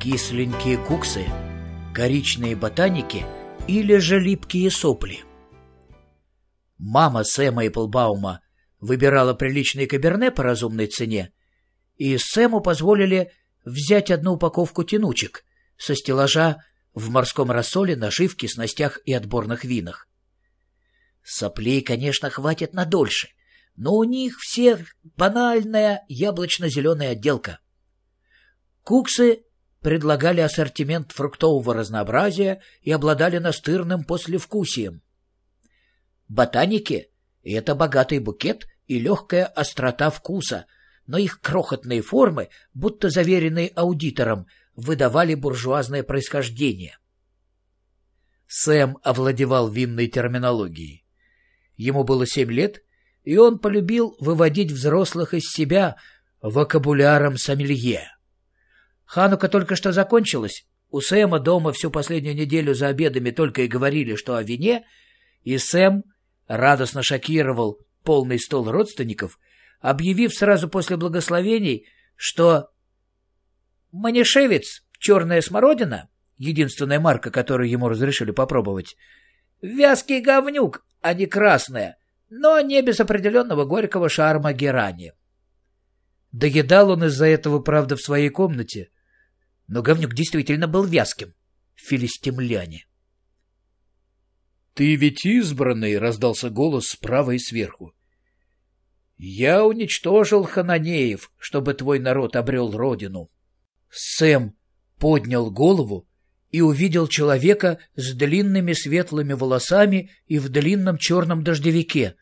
кисленькие куксы, коричные ботаники или же липкие сопли. Мама Сэма Эпплбаума выбирала приличный каберне по разумной цене, и Сэму позволили взять одну упаковку тянучек со стеллажа в морском рассоле, наживке, снастях и отборных винах. Соплей, конечно, хватит на дольше, но у них всех банальная яблочно-зеленая отделка. Куксы предлагали ассортимент фруктового разнообразия и обладали настырным послевкусием. Ботаники — это богатый букет и легкая острота вкуса, но их крохотные формы, будто заверенные аудитором, выдавали буржуазное происхождение. Сэм овладевал винной терминологией. Ему было семь лет, и он полюбил выводить взрослых из себя вокабуляром сомелье. Ханука только что закончилась. У Сэма дома всю последнюю неделю за обедами только и говорили, что о вине, и Сэм радостно шокировал полный стол родственников, объявив сразу после благословений, что «Манишевец, черная смородина, единственная марка, которую ему разрешили попробовать, вязкий говнюк, а не красная, но не без определенного горького шарма герани». Доедал он из-за этого, правда, в своей комнате — но говнюк действительно был вязким. Филистимляне. «Ты ведь избранный!» — раздался голос справа и сверху. «Я уничтожил хананеев, чтобы твой народ обрел родину». Сэм поднял голову и увидел человека с длинными светлыми волосами и в длинном черном дождевике.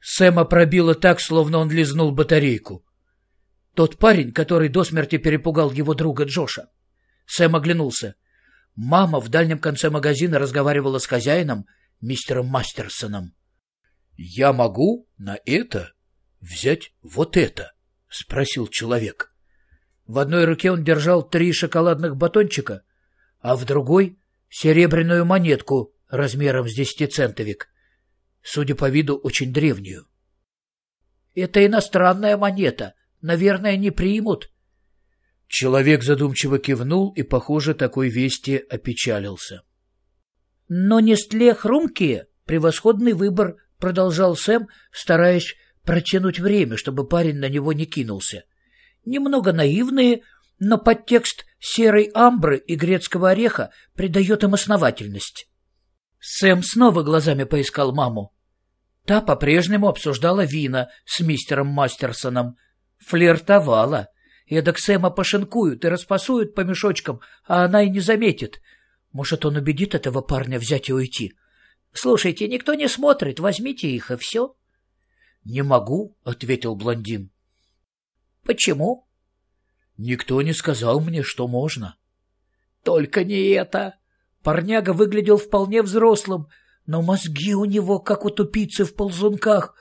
Сэма пробило так, словно он лизнул батарейку. Тот парень, который до смерти перепугал его друга Джоша. Сэм оглянулся. Мама в дальнем конце магазина разговаривала с хозяином, мистером Мастерсоном. — Я могу на это взять вот это? — спросил человек. В одной руке он держал три шоколадных батончика, а в другой — серебряную монетку размером с десятицентовик, судя по виду, очень древнюю. — Это иностранная монета, Наверное, не примут. Человек задумчиво кивнул и, похоже, такой вести опечалился. — Но Нестле хрумкие — превосходный выбор, — продолжал Сэм, стараясь протянуть время, чтобы парень на него не кинулся. Немного наивные, но подтекст серой амбры и грецкого ореха придает им основательность. Сэм снова глазами поискал маму. Та по-прежнему обсуждала вина с мистером Мастерсоном — Флиртовала. Эдак Сэма пошинкуют и распасуют по мешочкам, а она и не заметит. Может, он убедит этого парня взять и уйти. Слушайте, никто не смотрит, возьмите их, и все. — Не могу, — ответил блондин. — Почему? — Никто не сказал мне, что можно. — Только не это. Парняга выглядел вполне взрослым, но мозги у него, как у тупицы в ползунках,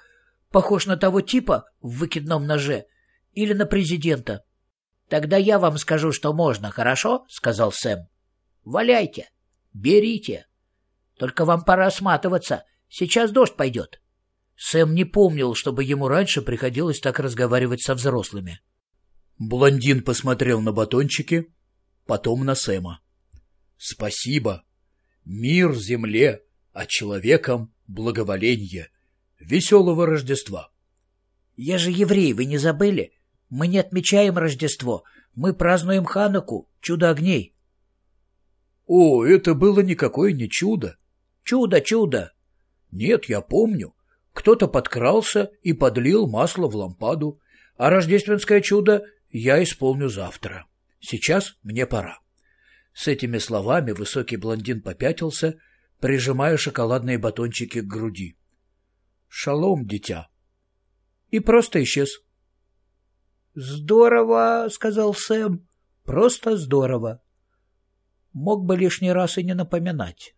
похож на того типа в выкидном ноже — или на президента. — Тогда я вам скажу, что можно, хорошо? — сказал Сэм. — Валяйте, берите. Только вам пора сматываться, сейчас дождь пойдет. Сэм не помнил, чтобы ему раньше приходилось так разговаривать со взрослыми. Блондин посмотрел на батончики, потом на Сэма. — Спасибо. Мир земле, а человеком благоволенье. Веселого Рождества. — Я же еврей, вы не забыли? Мы не отмечаем Рождество. Мы празднуем Хануку, чудо огней. О, это было никакое не чудо. Чудо, чудо. Нет, я помню. Кто-то подкрался и подлил масло в лампаду, а рождественское чудо я исполню завтра. Сейчас мне пора. С этими словами высокий блондин попятился, прижимая шоколадные батончики к груди. «Шалом, дитя!» И просто исчез. «Здорово», — сказал Сэм. «Просто здорово. Мог бы лишний раз и не напоминать».